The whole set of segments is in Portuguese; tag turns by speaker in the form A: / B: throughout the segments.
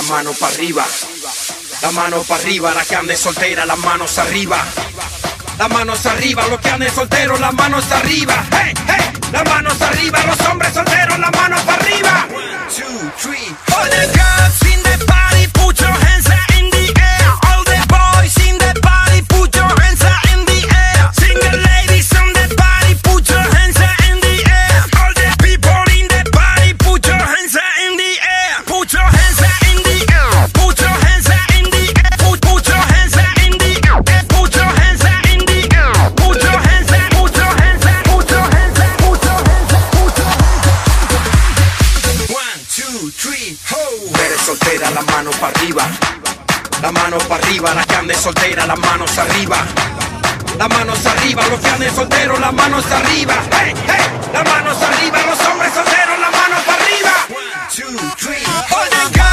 A: la mano para arriba. La mano para arriba, la que ande soltera, las manos arriba. Las manos arriba, los que anden solteros, las manos arriba. Hey, hey, las manos arriba, los hombres solteros, las manos para arriba. One, two, three, para arriba, las que anden solteras, las manos arriba. Las manos arriba, los que anden solteros, las manos arriba. Hey, hey, las manos arriba, los hombres solteros, las manos para arriba. One, two, three.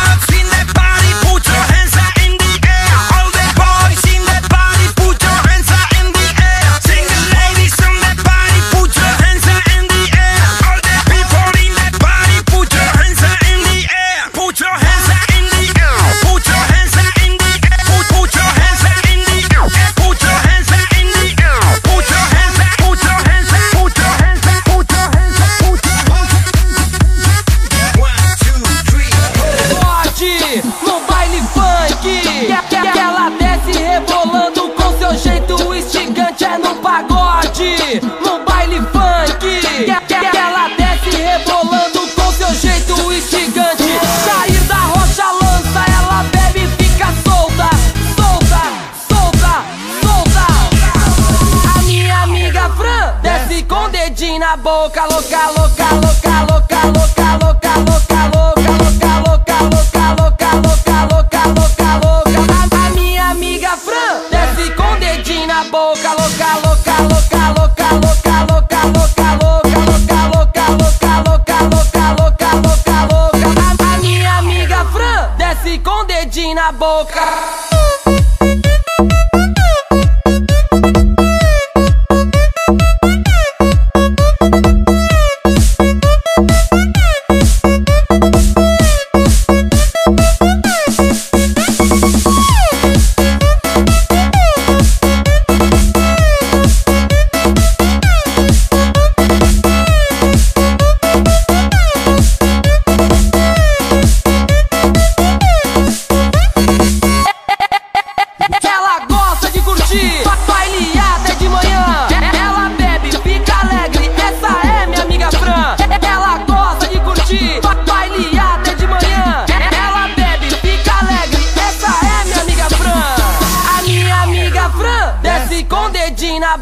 B: instigante. Sair da rocha lança, ela bebe e fica solta, solta, solta, solta. A minha amiga Fran desce com o dedinho na boca, louca, louca.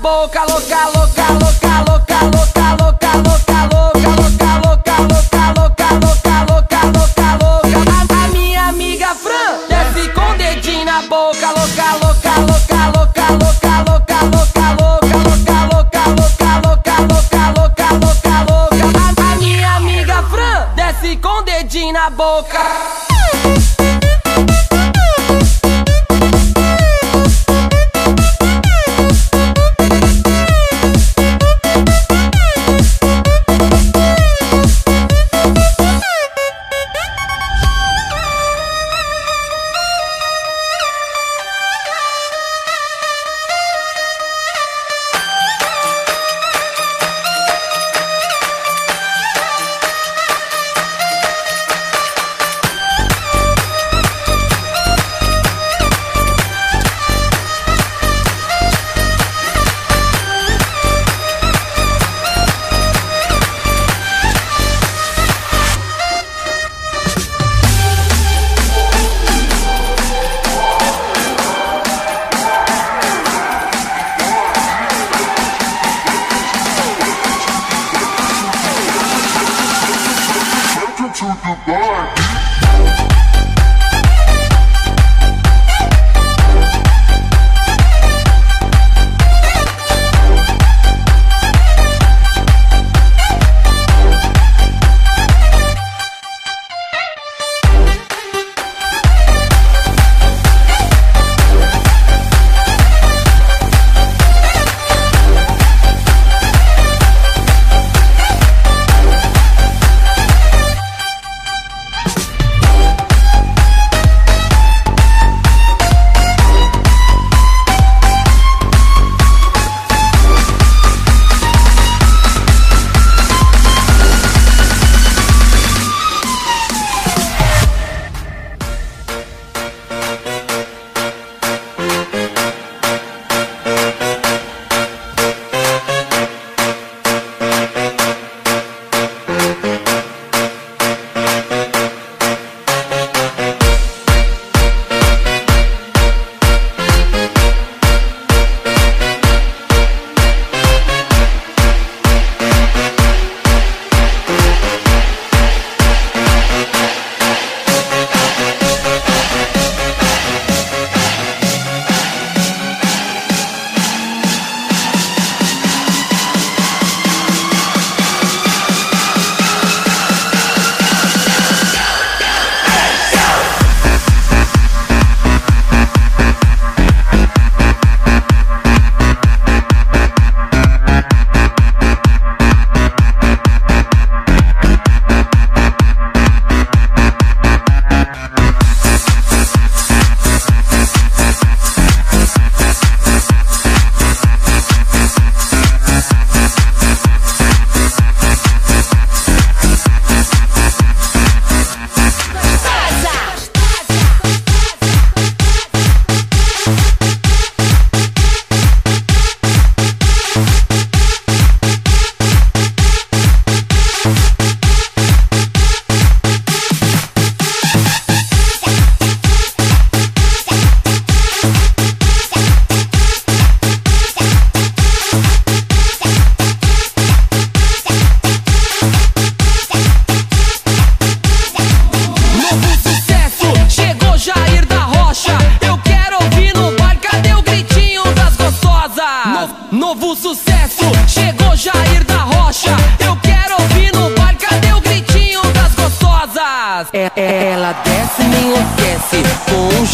B: boca louca, louca, louca.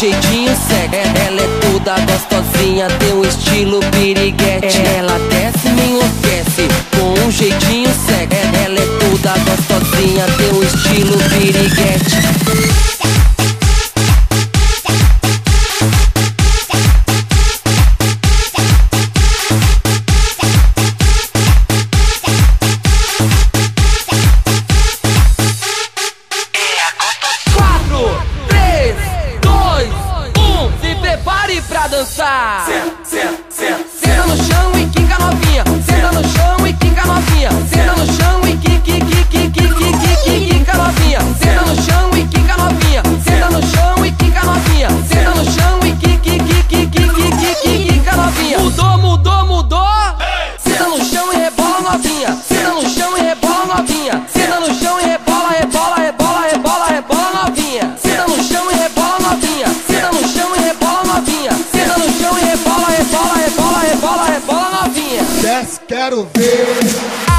B: Jeitinho sexy. Ela é toda gostosinha, tem um estilo piriguete. Ela desce, me enlouquece com um jeitinho sexy. Ela é toda gostosinha, tem um estilo piriguete.
C: Quero ver.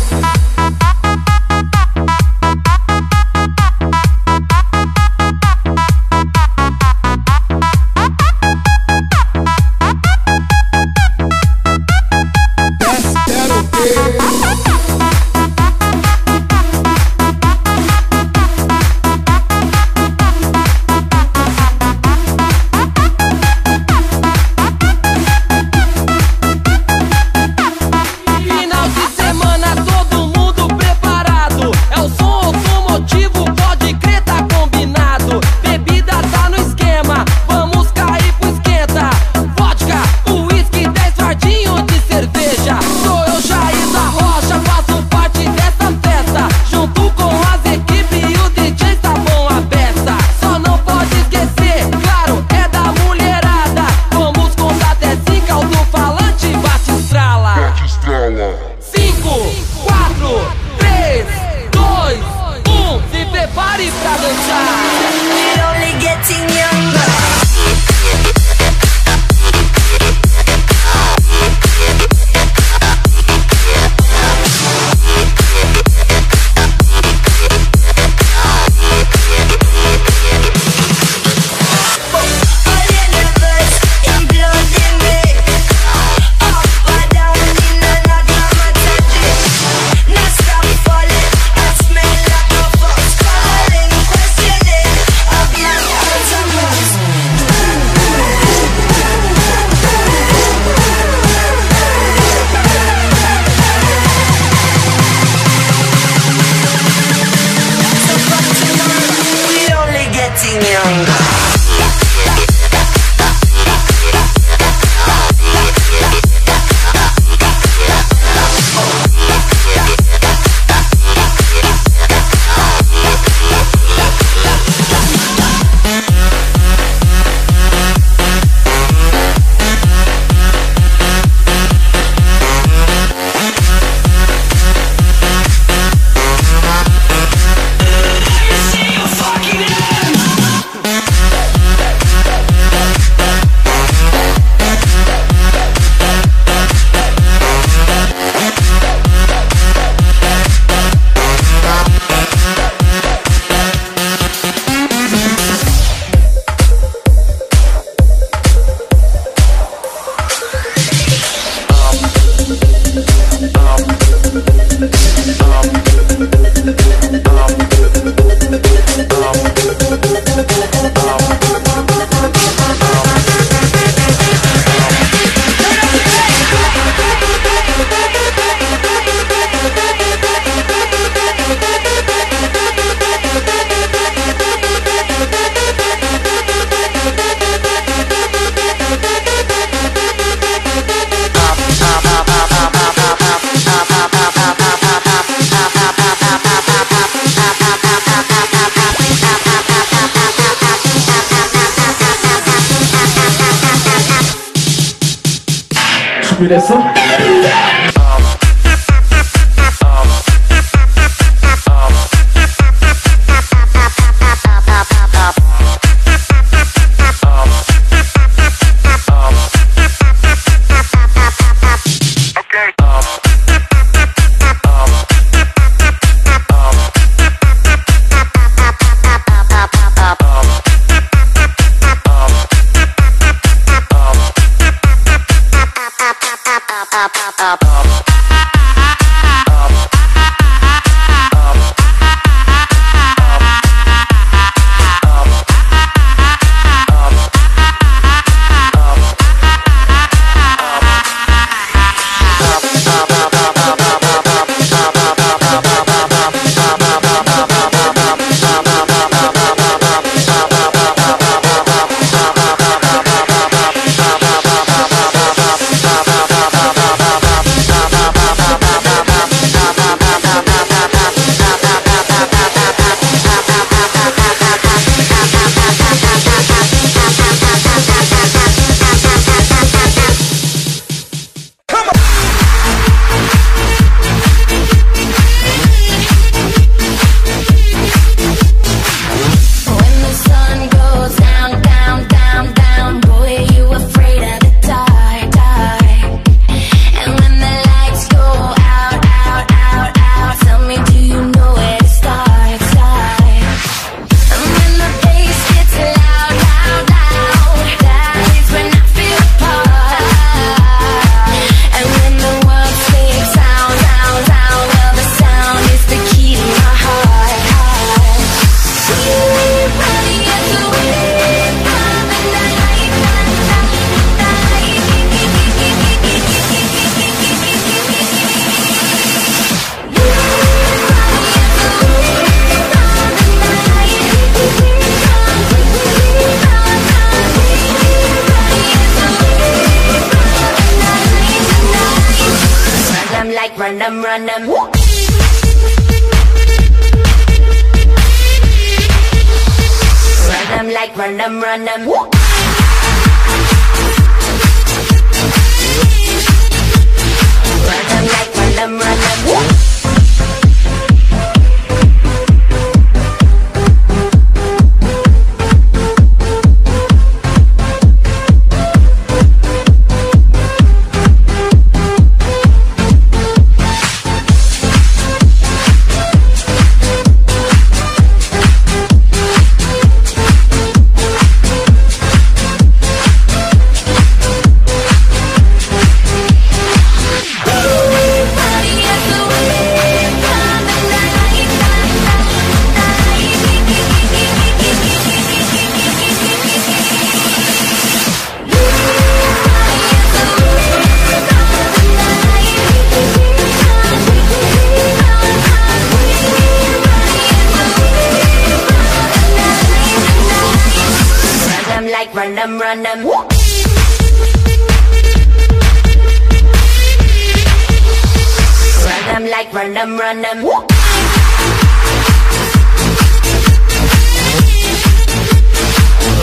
D: Direção them, run them. Run them like run them, run them. Run them like run them, run them. run them, run them. Run them like run them, run them.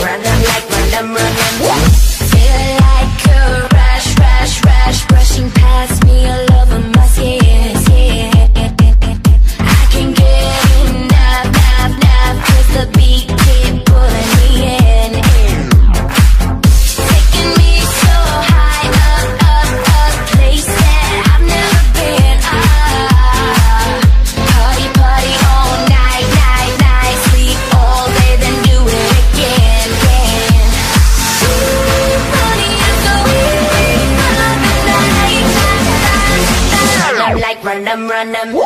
D: Run them like run them, run them.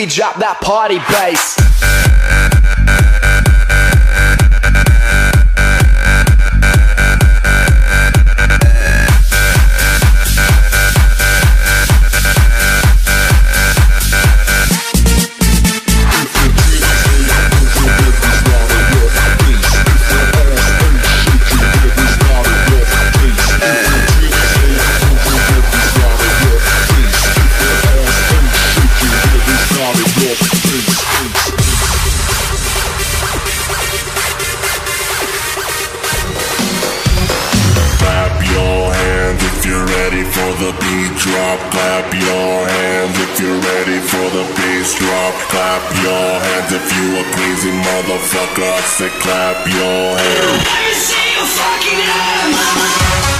E: we
F: drop that party bass.
G: For the bass drop. Clap your hands if you a crazy motherfucker. I said clap your hands. Let me see your fucking hands.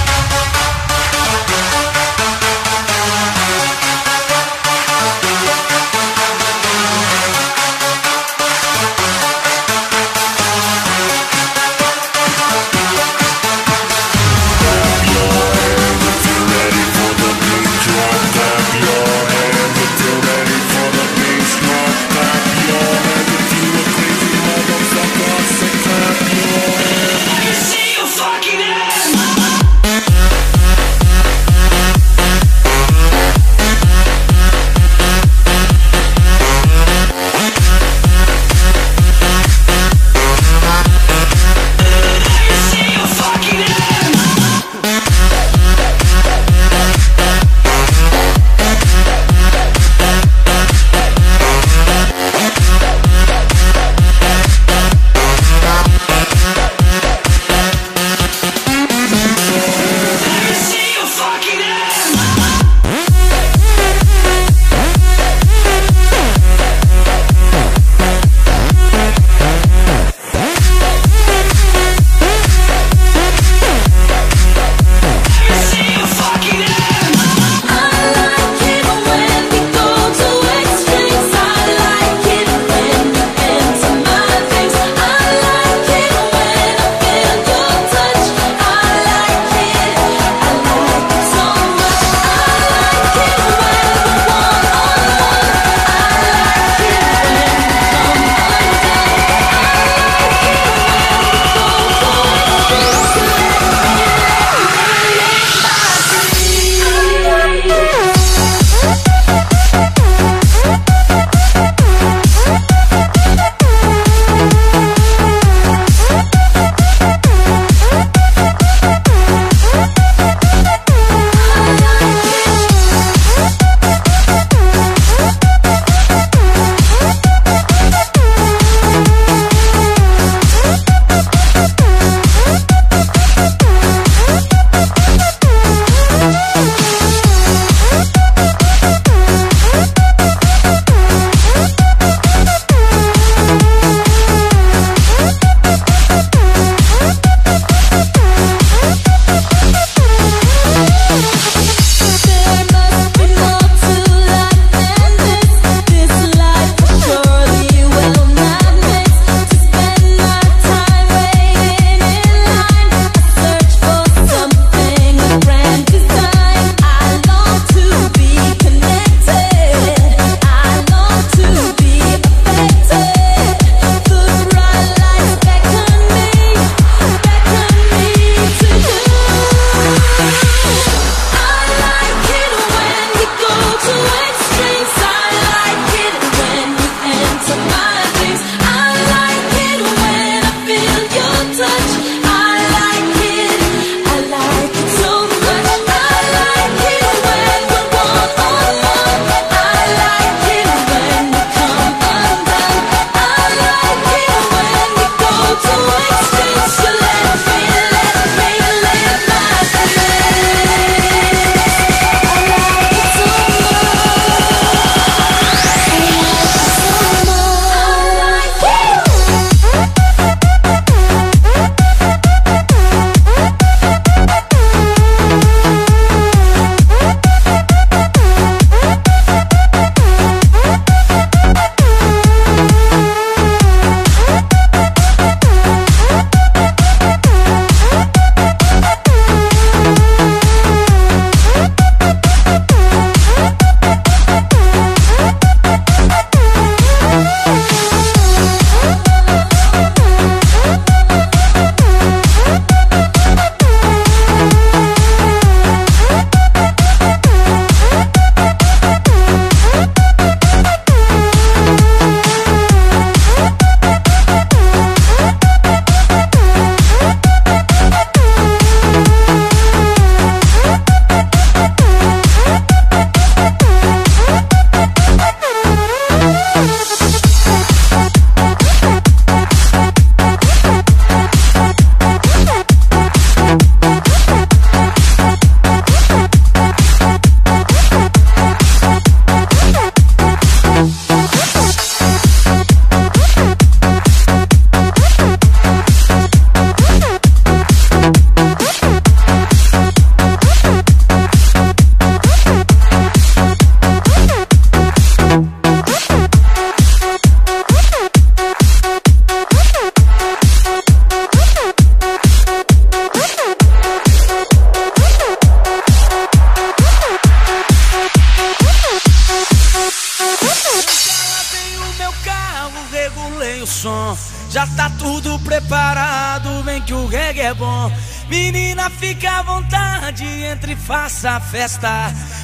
H: O som. Já tá tudo preparado, vem que o reggae é bom. Menina, fica à vontade, entre e faça a festa.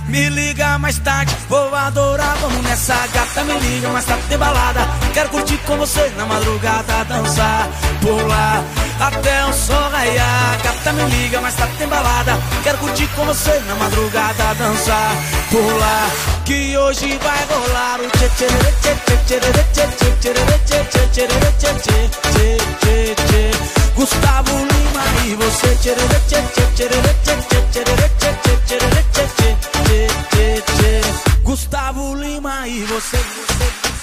H: Me liga mais tarde, vou adorar, vamos nessa gata. Me liga mais tarde, tem balada. Quero curtir com você na madrugada, dançar, pular até o sol raiar. Gata, me liga mais tarde, tem balada. Quero curtir com você na madrugada, dançar, pular. Que hoje vai rolar o tchê tchê tchê tchê tchê tchê tchê tchê tchê tchê tchê tchê tchê tchê tchê tchê Gustavo Lima e você. Tcherere, eh, tchê, tchê, tcherere, tchê, tchê, tchê, tchê, tchê, tchê, tchê, tchê. Gustavo Lima e você. você.